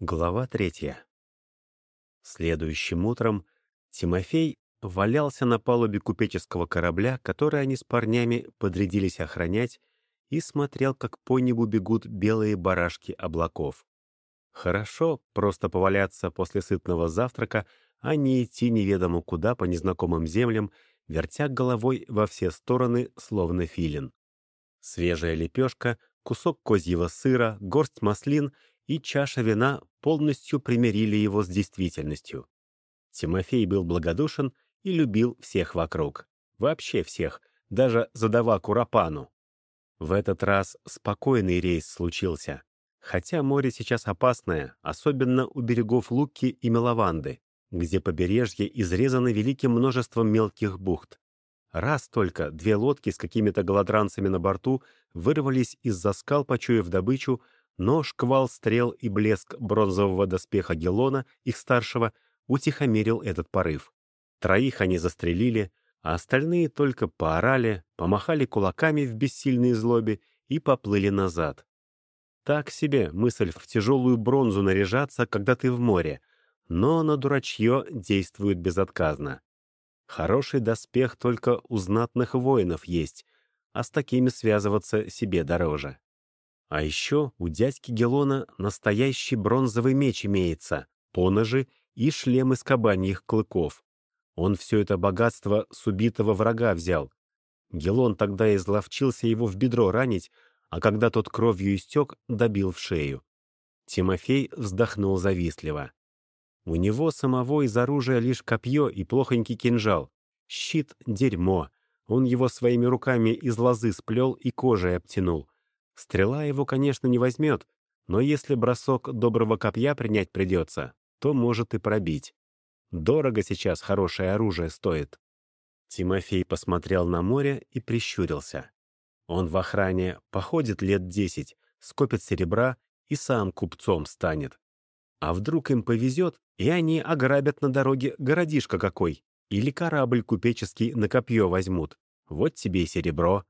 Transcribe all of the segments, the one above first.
Глава третья. Следующим утром Тимофей валялся на палубе купеческого корабля, который они с парнями подрядились охранять, и смотрел, как по небу бегут белые барашки облаков. Хорошо просто поваляться после сытного завтрака, а не идти неведомо куда по незнакомым землям, вертя головой во все стороны, словно филин. Свежая лепешка, кусок козьего сыра, горсть маслин — и чаша вина полностью примирили его с действительностью. Тимофей был благодушен и любил всех вокруг. Вообще всех, даже задава Курапану. В этот раз спокойный рейс случился. Хотя море сейчас опасное, особенно у берегов Луки и Мелаванды, где побережье изрезано великим множеством мелких бухт. Раз только две лодки с какими-то голодранцами на борту вырвались из-за скал, почуяв добычу, но шквал стрел и блеск бронзового доспеха Гелона, их старшего, утихомирил этот порыв. Троих они застрелили, а остальные только поорали, помахали кулаками в бессильной злобе и поплыли назад. Так себе мысль в тяжелую бронзу наряжаться, когда ты в море, но на дурачье действует безотказно. Хороший доспех только у знатных воинов есть, а с такими связываться себе дороже. А еще у дядьки Гелона настоящий бронзовый меч имеется, поножи и шлем из кабаньих клыков. Он все это богатство с убитого врага взял. Гелон тогда изловчился его в бедро ранить, а когда тот кровью истек, добил в шею. Тимофей вздохнул завистливо. У него самого из оружия лишь копье и плохонький кинжал. Щит — дерьмо. Он его своими руками из лозы сплел и кожей обтянул. Стрела его, конечно, не возьмет, но если бросок доброго копья принять придется, то может и пробить. Дорого сейчас хорошее оружие стоит. Тимофей посмотрел на море и прищурился. Он в охране походит лет десять, скопит серебра и сам купцом станет. А вдруг им повезет, и они ограбят на дороге городишко какой, или корабль купеческий на копье возьмут. Вот тебе и серебро.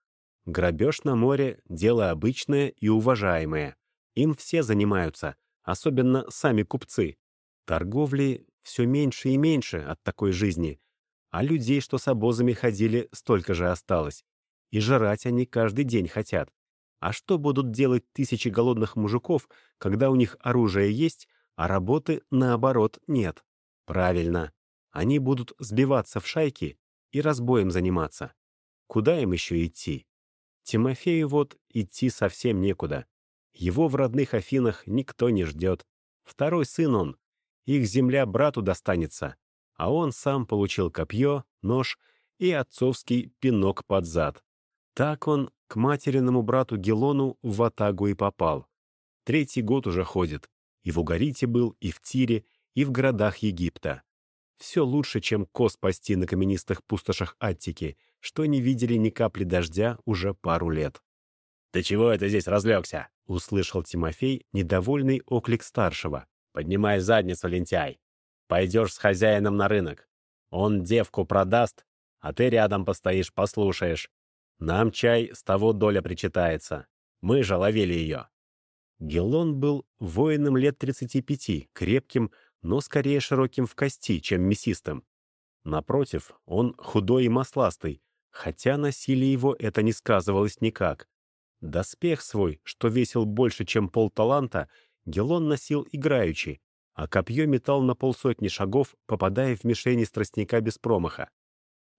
Грабеж на море — дело обычное и уважаемое. Им все занимаются, особенно сами купцы. Торговли все меньше и меньше от такой жизни, а людей, что с обозами ходили, столько же осталось. И жрать они каждый день хотят. А что будут делать тысячи голодных мужиков, когда у них оружие есть, а работы, наоборот, нет? Правильно. Они будут сбиваться в шайки и разбоем заниматься. Куда им еще идти? Тимофею вот идти совсем некуда. Его в родных Афинах никто не ждет. Второй сын он. Их земля брату достанется. А он сам получил копье, нож и отцовский пинок под зад. Так он к материному брату Гелону в Атагу и попал. Третий год уже ходит. И в Угарите был, и в Тире, и в городах Египта. Все лучше, чем коз пасти на каменистых пустошах Аттики, что не видели ни капли дождя уже пару лет. «Ты чего это здесь разлегся?» — услышал Тимофей недовольный оклик старшего. «Поднимай задницу, лентяй. Пойдешь с хозяином на рынок. Он девку продаст, а ты рядом постоишь, послушаешь. Нам чай с того доля причитается. Мы же ловили ее». Гелон был воином лет 35, крепким, но скорее широким в кости, чем мясистым. Напротив, он худой и масластый, хотя на силе его это не сказывалось никак. Доспех свой, что весил больше, чем полталанта, Гелон носил играючи, а копье метал на полсотни шагов, попадая в мишени страстника без промаха.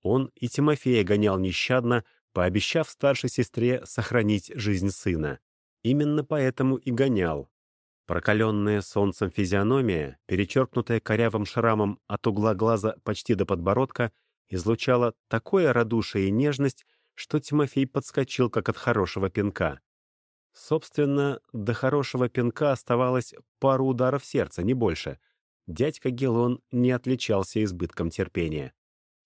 Он и Тимофея гонял нещадно, пообещав старшей сестре сохранить жизнь сына. Именно поэтому и гонял, Прокаленная солнцем физиономия, перечеркнутая корявым шрамом от угла глаза почти до подбородка, излучала такое радушие и нежность, что Тимофей подскочил, как от хорошего пинка. Собственно, до хорошего пинка оставалось пару ударов сердца, не больше. Дядька Гелон не отличался избытком терпения.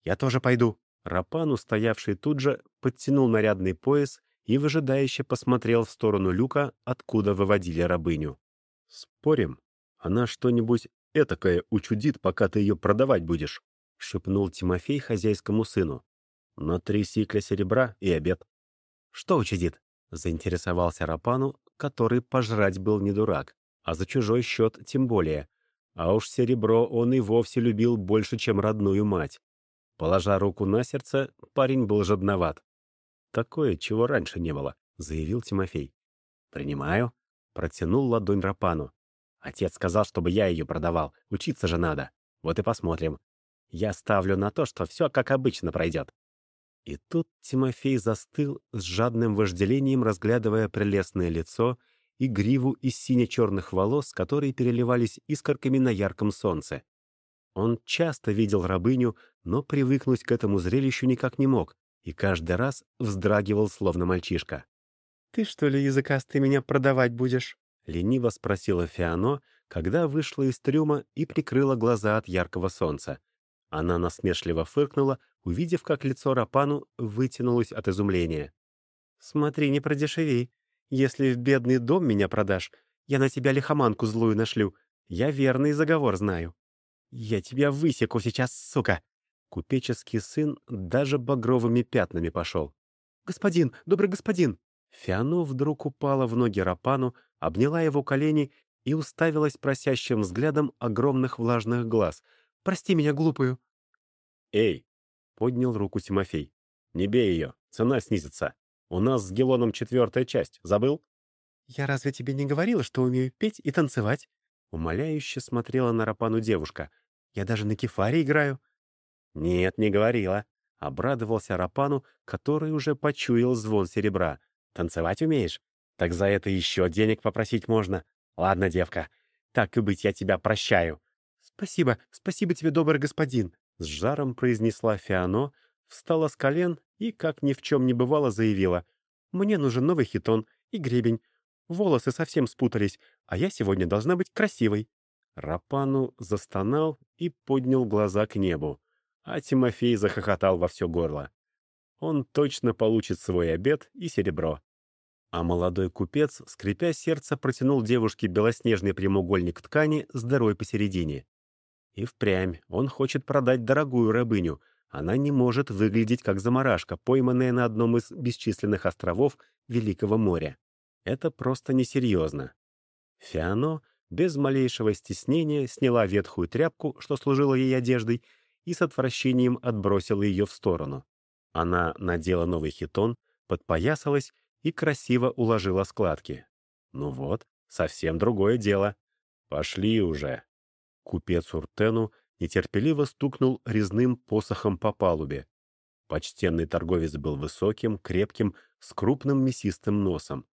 «Я тоже пойду». Рапан, устоявший тут же, подтянул нарядный пояс и выжидающе посмотрел в сторону люка, откуда выводили рабыню. «Спорим, она что-нибудь этакое учудит, пока ты ее продавать будешь», — шепнул Тимофей хозяйскому сыну. «На три сикля серебра и обед». «Что учудит?» — заинтересовался Рапану, который пожрать был не дурак. а за чужой счет тем более. А уж серебро он и вовсе любил больше, чем родную мать. Положа руку на сердце, парень был жадноват. «Такое, чего раньше не было», — заявил Тимофей. «Принимаю», — протянул ладонь Рапану. «Отец сказал, чтобы я ее продавал. Учиться же надо. Вот и посмотрим. Я ставлю на то, что все как обычно пройдет». И тут Тимофей застыл с жадным вожделением, разглядывая прелестное лицо и гриву из сине-черных волос, которые переливались искорками на ярком солнце. Он часто видел рабыню, но привыкнуть к этому зрелищу никак не мог, и каждый раз вздрагивал, словно мальчишка. «Ты что ли, языкастый, меня продавать будешь?» — лениво спросила Фиано, когда вышла из трюма и прикрыла глаза от яркого солнца. Она насмешливо фыркнула, увидев, как лицо Рапану вытянулось от изумления. «Смотри, не продешеви. Если в бедный дом меня продашь, я на тебя лихоманку злую нашлю. Я верный заговор знаю. Я тебя высеку сейчас, сука!» Купеческий сын даже багровыми пятнами пошел. «Господин, добрый господин!» Фиано вдруг упала в ноги Рапану, обняла его колени и уставилась просящим взглядом огромных влажных глаз. «Прости меня, глупую!» «Эй!» — поднял руку Тимофей. «Не бей ее, цена снизится. У нас с Гелоном четвертая часть, забыл?» «Я разве тебе не говорила, что умею петь и танцевать?» Умоляюще смотрела на Рапану девушка. «Я даже на кефаре играю». «Нет, не говорила». Обрадовался Рапану, который уже почуял звон серебра. «Танцевать умеешь? Так за это еще денег попросить можно. Ладно, девка, так и быть, я тебя прощаю». «Спасибо, спасибо тебе, добрый господин», — с жаром произнесла Фиано, встала с колен и, как ни в чем не бывало, заявила. «Мне нужен новый хитон и гребень. Волосы совсем спутались, а я сегодня должна быть красивой». Рапану застонал и поднял глаза к небу, а Тимофей захохотал во все горло. Он точно получит свой обед и серебро. А молодой купец, скрипя сердце, протянул девушке белоснежный прямоугольник ткани с дырой посередине. И впрямь он хочет продать дорогую рабыню. Она не может выглядеть как заморашка, пойманная на одном из бесчисленных островов Великого моря. Это просто несерьезно. Фиано без малейшего стеснения сняла ветхую тряпку, что служила ей одеждой, и с отвращением отбросила ее в сторону. Она надела новый хитон, подпоясалась и красиво уложила складки. Ну вот, совсем другое дело. Пошли уже. Купец Уртену нетерпеливо стукнул резным посохом по палубе. Почтенный торговец был высоким, крепким, с крупным мясистым носом.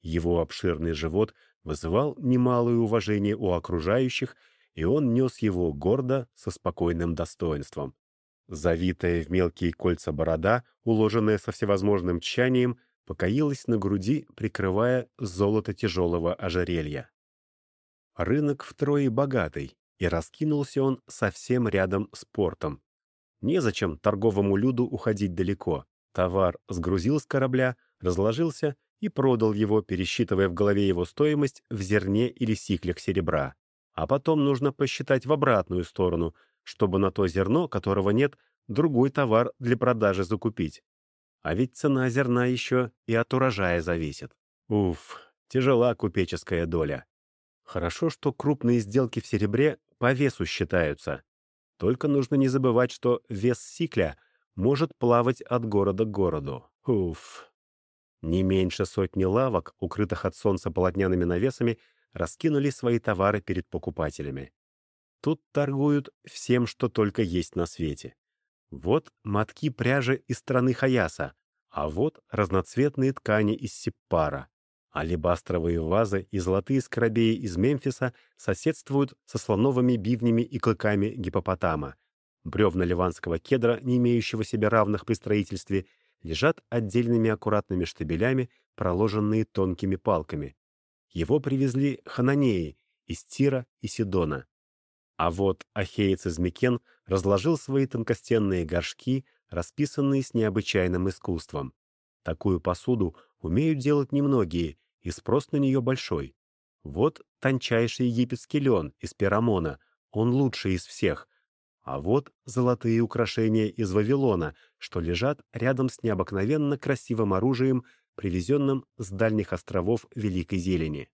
Его обширный живот вызывал немалое уважение у окружающих, и он нес его гордо, со спокойным достоинством. Завитая в мелкие кольца борода, уложенная со всевозможным тщанием, покоилась на груди, прикрывая золото тяжелого ожерелья. Рынок втрое богатый, и раскинулся он совсем рядом с портом. Незачем торговому люду уходить далеко. Товар сгрузил с корабля, разложился и продал его, пересчитывая в голове его стоимость в зерне или сиклях серебра. А потом нужно посчитать в обратную сторону, чтобы на то зерно, которого нет, другой товар для продажи закупить. А ведь цена зерна еще и от урожая зависит. Уф, тяжела купеческая доля. Хорошо, что крупные сделки в серебре по весу считаются. Только нужно не забывать, что вес сикля может плавать от города к городу. Уф. Не меньше сотни лавок, укрытых от солнца полотняными навесами, раскинули свои товары перед покупателями. Тут торгуют всем, что только есть на свете. Вот мотки пряжи из страны Хаяса, а вот разноцветные ткани из Сиппара. Алебастровые вазы и золотые скоробеи из Мемфиса соседствуют со слоновыми бивнями и клыками гипопотама. Бревна ливанского кедра, не имеющего себе равных при строительстве, лежат отдельными аккуратными штабелями, проложенные тонкими палками. Его привезли хананеи из Тира и Сидона. А вот ахеец из Микен разложил свои тонкостенные горшки, расписанные с необычайным искусством. Такую посуду умеют делать немногие, и спрос на нее большой. Вот тончайший египетский лен из Перамона, он лучший из всех. А вот золотые украшения из Вавилона, что лежат рядом с необыкновенно красивым оружием, привезенным с дальних островов Великой Зелени.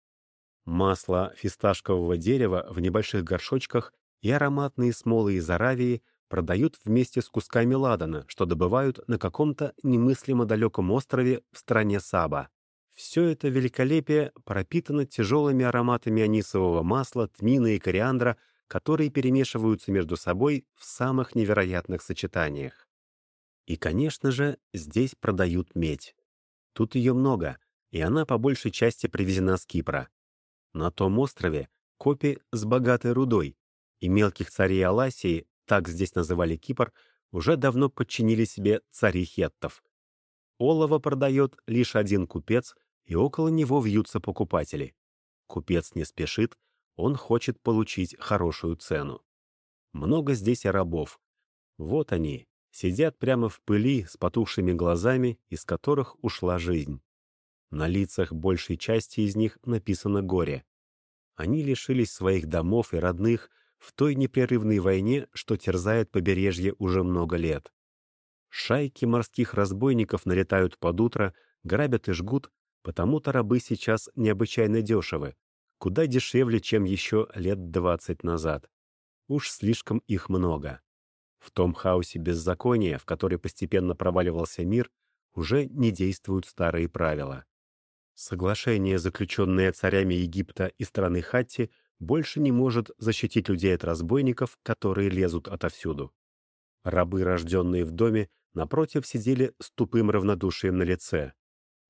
Масло фисташкового дерева в небольших горшочках и ароматные смолы из Аравии продают вместе с кусками ладана, что добывают на каком-то немыслимо далеком острове в стране Саба. Все это великолепие пропитано тяжелыми ароматами анисового масла, тмина и кориандра, которые перемешиваются между собой в самых невероятных сочетаниях. И, конечно же, здесь продают медь. Тут ее много, и она по большей части привезена с Кипра. На том острове копи с богатой рудой, и мелких царей Аласии, так здесь называли Кипр, уже давно подчинили себе цари хеттов. Олово продает лишь один купец, и около него вьются покупатели. Купец не спешит, он хочет получить хорошую цену. Много здесь рабов. Вот они, сидят прямо в пыли с потухшими глазами, из которых ушла жизнь. На лицах большей части из них написано горе. Они лишились своих домов и родных в той непрерывной войне, что терзает побережье уже много лет. Шайки морских разбойников налетают под утро, грабят и жгут, потому-то рабы сейчас необычайно дешевы, куда дешевле, чем еще лет двадцать назад. Уж слишком их много. В том хаосе беззакония, в который постепенно проваливался мир, уже не действуют старые правила. Соглашение, заключенное царями Египта и страны Хатти, больше не может защитить людей от разбойников, которые лезут отовсюду. Рабы, рожденные в доме, напротив, сидели с тупым равнодушием на лице.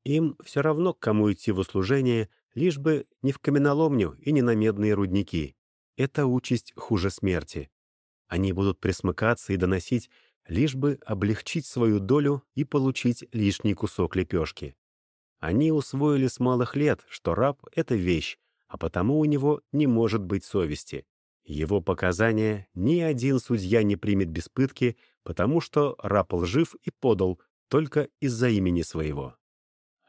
Им все равно, к кому идти в услужение, лишь бы не в каменоломню и не на медные рудники. Это участь хуже смерти. Они будут присмыкаться и доносить, лишь бы облегчить свою долю и получить лишний кусок лепешки. Они усвоили с малых лет, что раб — это вещь, а потому у него не может быть совести. Его показания ни один судья не примет без пытки, потому что раб лжив и подал только из-за имени своего.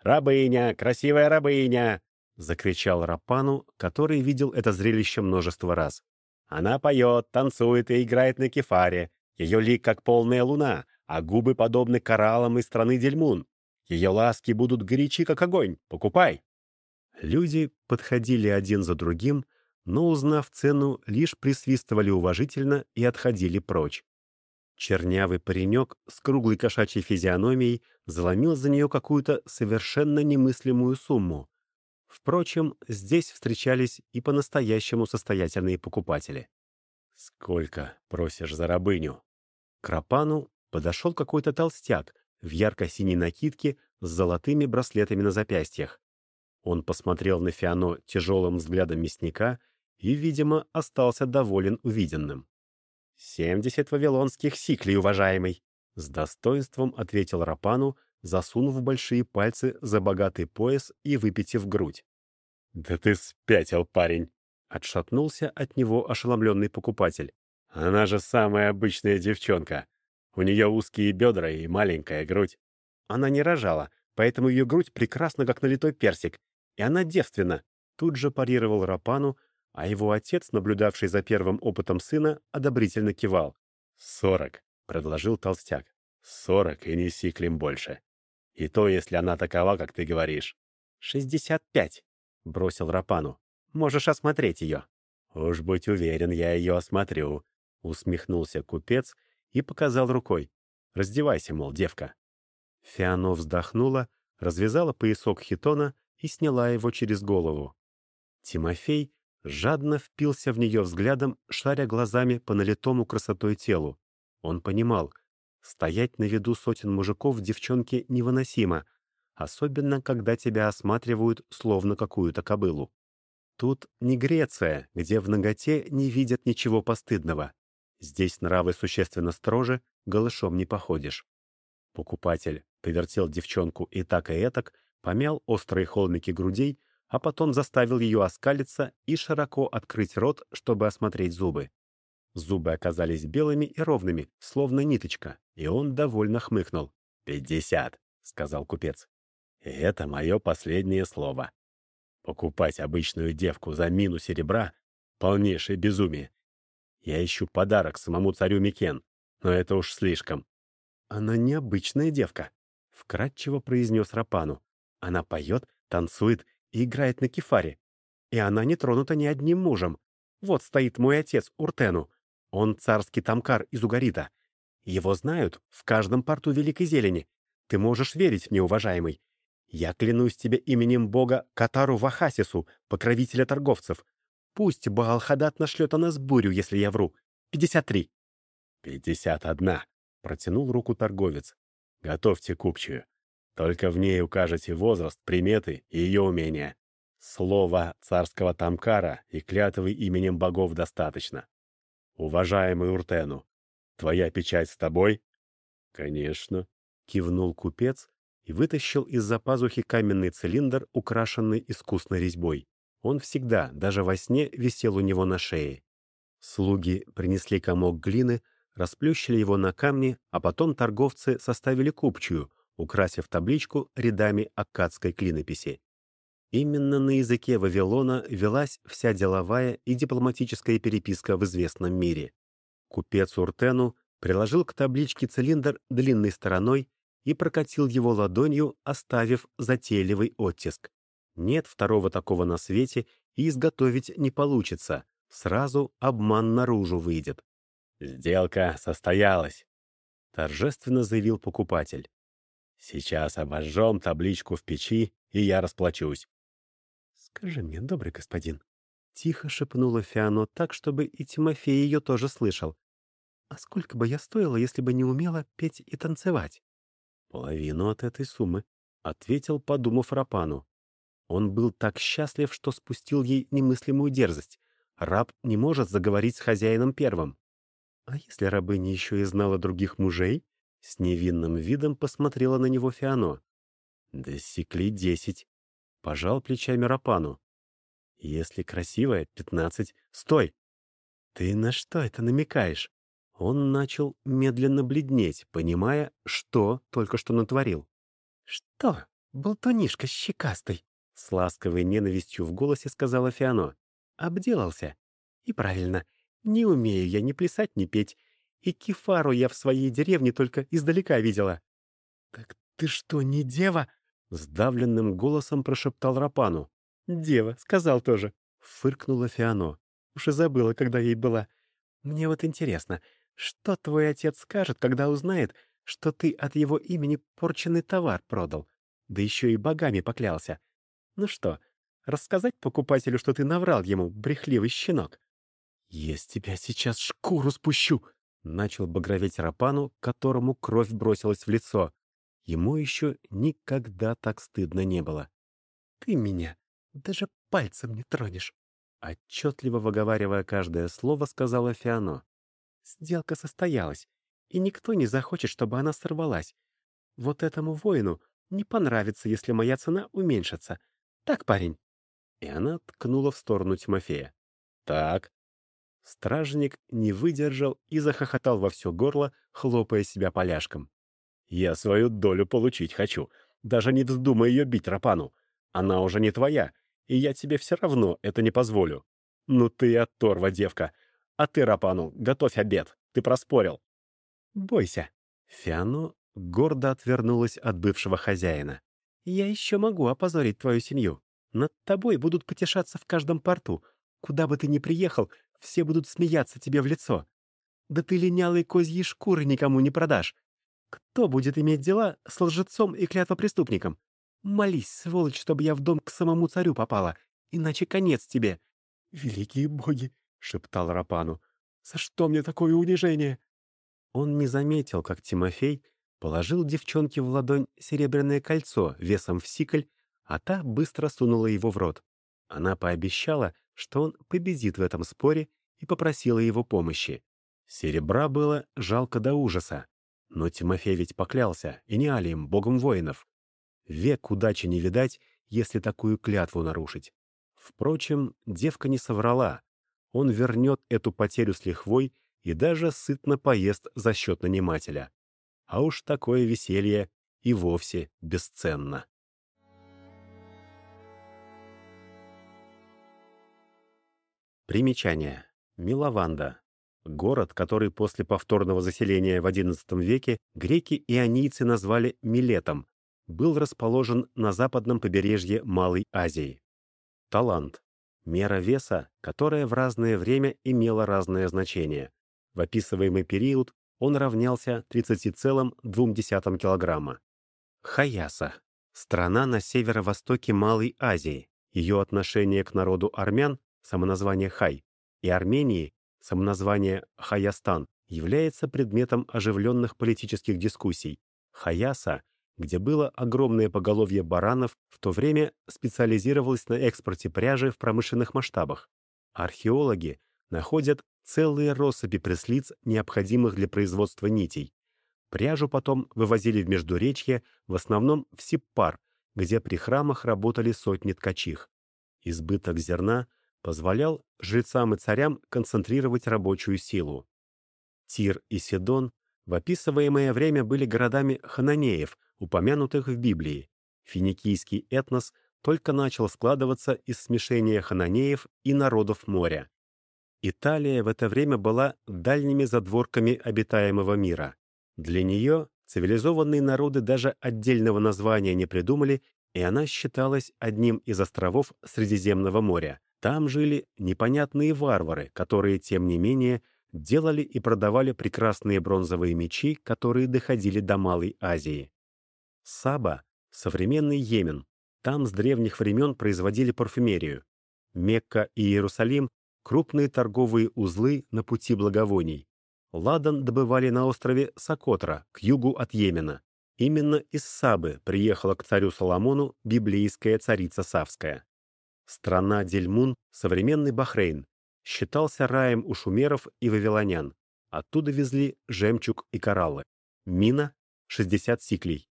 «Рабыня! Красивая рабыня!» — закричал Рапану, который видел это зрелище множество раз. «Она поет, танцует и играет на кефаре. Ее лик как полная луна, а губы подобны кораллам из страны Дельмун. Ее ласки будут горячи, как огонь. Покупай!» Люди подходили один за другим, но, узнав цену, лишь присвистывали уважительно и отходили прочь. Чернявый паренек с круглой кошачьей физиономией заломил за нее какую-то совершенно немыслимую сумму. Впрочем, здесь встречались и по-настоящему состоятельные покупатели. «Сколько просишь за рабыню?» К Рапану подошел какой-то толстяк, в ярко-синей накидке с золотыми браслетами на запястьях. Он посмотрел на Фиано тяжелым взглядом мясника и, видимо, остался доволен увиденным. «Семьдесят вавилонских сиклей, уважаемый!» С достоинством ответил Рапану, засунув большие пальцы за богатый пояс и выпитив грудь. «Да ты спятил, парень!» Отшатнулся от него ошеломленный покупатель. «Она же самая обычная девчонка. У нее узкие бедра и маленькая грудь. Она не рожала, поэтому ее грудь прекрасна, как налитой персик. И она девственна. Тут же парировал Рапану, а его отец, наблюдавший за первым опытом сына, одобрительно кивал. «Сорок», — предложил толстяк. «Сорок и не сиклим больше. И то, если она такова, как ты говоришь». «Шестьдесят пять», — бросил Рапану. «Можешь осмотреть ее». «Уж будь уверен, я ее осмотрю», — усмехнулся купец и показал рукой. «Раздевайся, мол, девка». Фиано вздохнула, развязала поясок хитона и сняла его через голову. Тимофей жадно впился в нее взглядом, шаря глазами по налитому красотой телу. Он понимал, стоять на виду сотен мужиков девчонке невыносимо, особенно когда тебя осматривают словно какую-то кобылу. Тут не Греция, где в ноготе не видят ничего постыдного. Здесь нравы существенно строже, голышом не походишь. Покупатель повертел девчонку и так и этак, помял острые холмики грудей, а потом заставил ее оскалиться и широко открыть рот, чтобы осмотреть зубы. Зубы оказались белыми и ровными, словно ниточка, и он довольно хмыкнул. «Пятьдесят», — сказал купец. Это мое последнее слово. Покупать обычную девку за мину серебра — полнейшее безумие. Я ищу подарок самому царю Микен, но это уж слишком. Она необычная девка, — вкратчиво произнес Рапану. Она поет, танцует и играет на кефаре. и она не тронута ни одним мужем. Вот стоит мой отец Уртену. Он царский тамкар из Угарита. Его знают в каждом порту Великой Зелени. Ты можешь верить мне, уважаемый. Я клянусь тебе именем бога Катару Вахасису, покровителя торговцев. Пусть Баалхадат нашлет о нас бурю, если я вру. Пятьдесят три. Пятьдесят одна. Протянул руку торговец. Готовьте купчую. Только в ней укажете возраст, приметы и ее умения. Слова царского тамкара и клятвы именем богов достаточно. Уважаемый Уртену, твоя печать с тобой? Конечно, кивнул купец и вытащил из-за пазухи каменный цилиндр, украшенный искусной резьбой. Он всегда, даже во сне, висел у него на шее. Слуги принесли комок глины, расплющили его на камни, а потом торговцы составили купчую, украсив табличку рядами аккадской клинописи. Именно на языке Вавилона велась вся деловая и дипломатическая переписка в известном мире. Купец Уртену приложил к табличке цилиндр длинной стороной и прокатил его ладонью, оставив затейливый оттиск. Нет второго такого на свете, и изготовить не получится. Сразу обман наружу выйдет. «Сделка состоялась», — торжественно заявил покупатель. «Сейчас обожжем табличку в печи, и я расплачусь. «Скажи мне, добрый господин», — тихо шепнула Фиано так, чтобы и Тимофей ее тоже слышал. «А сколько бы я стоила, если бы не умела петь и танцевать?» «Половину от этой суммы», — ответил, подумав Рапану. Он был так счастлив, что спустил ей немыслимую дерзость. Раб не может заговорить с хозяином первым. «А если рабыня еще и знала других мужей?» С невинным видом посмотрела на него Фиано. «Досекли десять», Пожал плечами Рапану. «Если красивая, пятнадцать. Стой!» «Ты на что это намекаешь?» Он начал медленно бледнеть, понимая, что только что натворил. «Что? Болтунишка щекастый!» С ласковой ненавистью в голосе сказала Фиано. «Обделался. И правильно. Не умею я ни плясать, ни петь. И кефару я в своей деревне только издалека видела». «Так ты что, не дева?» Сдавленным голосом прошептал Рапану. «Дева, сказал тоже», — фыркнула Фиано. Уж и забыла, когда ей была. «Мне вот интересно, что твой отец скажет, когда узнает, что ты от его имени порченный товар продал, да еще и богами поклялся? Ну что, рассказать покупателю, что ты наврал ему, брехливый щенок?» «Я с тебя сейчас шкуру спущу!» — начал багроветь Рапану, которому кровь бросилась в лицо. Ему еще никогда так стыдно не было. «Ты меня даже пальцем не тронешь», — отчетливо выговаривая каждое слово, сказала Фиано. «Сделка состоялась, и никто не захочет, чтобы она сорвалась. Вот этому воину не понравится, если моя цена уменьшится. Так, парень?» И она ткнула в сторону Тимофея. «Так». Стражник не выдержал и захохотал во все горло, хлопая себя поляшком. Я свою долю получить хочу. Даже не вздумай ее бить, Рапану. Она уже не твоя, и я тебе все равно это не позволю. Ну ты оторва, девка. А ты, Рапану, готовь обед. Ты проспорил. Бойся. Фиано гордо отвернулась от бывшего хозяина. Я еще могу опозорить твою семью. Над тобой будут потешаться в каждом порту. Куда бы ты ни приехал, все будут смеяться тебе в лицо. Да ты линялой козьей шкуры никому не продашь. Кто будет иметь дела с лжецом и клятвопреступником? Молись, сволочь, чтобы я в дом к самому царю попала, иначе конец тебе. — Великие боги! — шептал Рапану. — За что мне такое унижение? Он не заметил, как Тимофей положил девчонке в ладонь серебряное кольцо весом в сикль, а та быстро сунула его в рот. Она пообещала, что он победит в этом споре, и попросила его помощи. Серебра было жалко до ужаса. Но Тимофей ведь поклялся, и не Алием, богом воинов. Век удачи не видать, если такую клятву нарушить. Впрочем, девка не соврала. Он вернет эту потерю с лихвой и даже сытно поест за счет нанимателя. А уж такое веселье и вовсе бесценно. Примечание. Милованда. Город, который после повторного заселения в XI веке греки и анийцы назвали Милетом, был расположен на западном побережье Малой Азии. Талант. Мера веса, которая в разное время имела разное значение. В описываемый период он равнялся 30,2 килограмма. Хаяса – страна на северо-востоке Малой Азии. Ее отношение к народу армян, самоназвание Хай, и Армении, самоназвание Хаястан, является предметом оживленных политических дискуссий. Хаяса, где было огромное поголовье баранов, в то время специализировалась на экспорте пряжи в промышленных масштабах. Археологи находят целые россыпи преслиц, необходимых для производства нитей. Пряжу потом вывозили в Междуречье, в основном в Сиппар, где при храмах работали сотни ткачих. Избыток зерна позволял жрецам и царям концентрировать рабочую силу. Тир и Сидон в описываемое время были городами хананеев, упомянутых в Библии. Финикийский этнос только начал складываться из смешения хананеев и народов моря. Италия в это время была дальними задворками обитаемого мира. Для нее цивилизованные народы даже отдельного названия не придумали, и она считалась одним из островов Средиземного моря. Там жили непонятные варвары, которые, тем не менее, делали и продавали прекрасные бронзовые мечи, которые доходили до Малой Азии. Саба — современный Йемен. Там с древних времен производили парфюмерию. Мекка и Иерусалим — крупные торговые узлы на пути благовоний. Ладан добывали на острове Сокотра, к югу от Йемена. Именно из Сабы приехала к царю Соломону библейская царица Савская. Страна Дельмун, современный Бахрейн, считался раем у шумеров и вавилонян. Оттуда везли жемчуг и кораллы. Мина — 60 сиклей.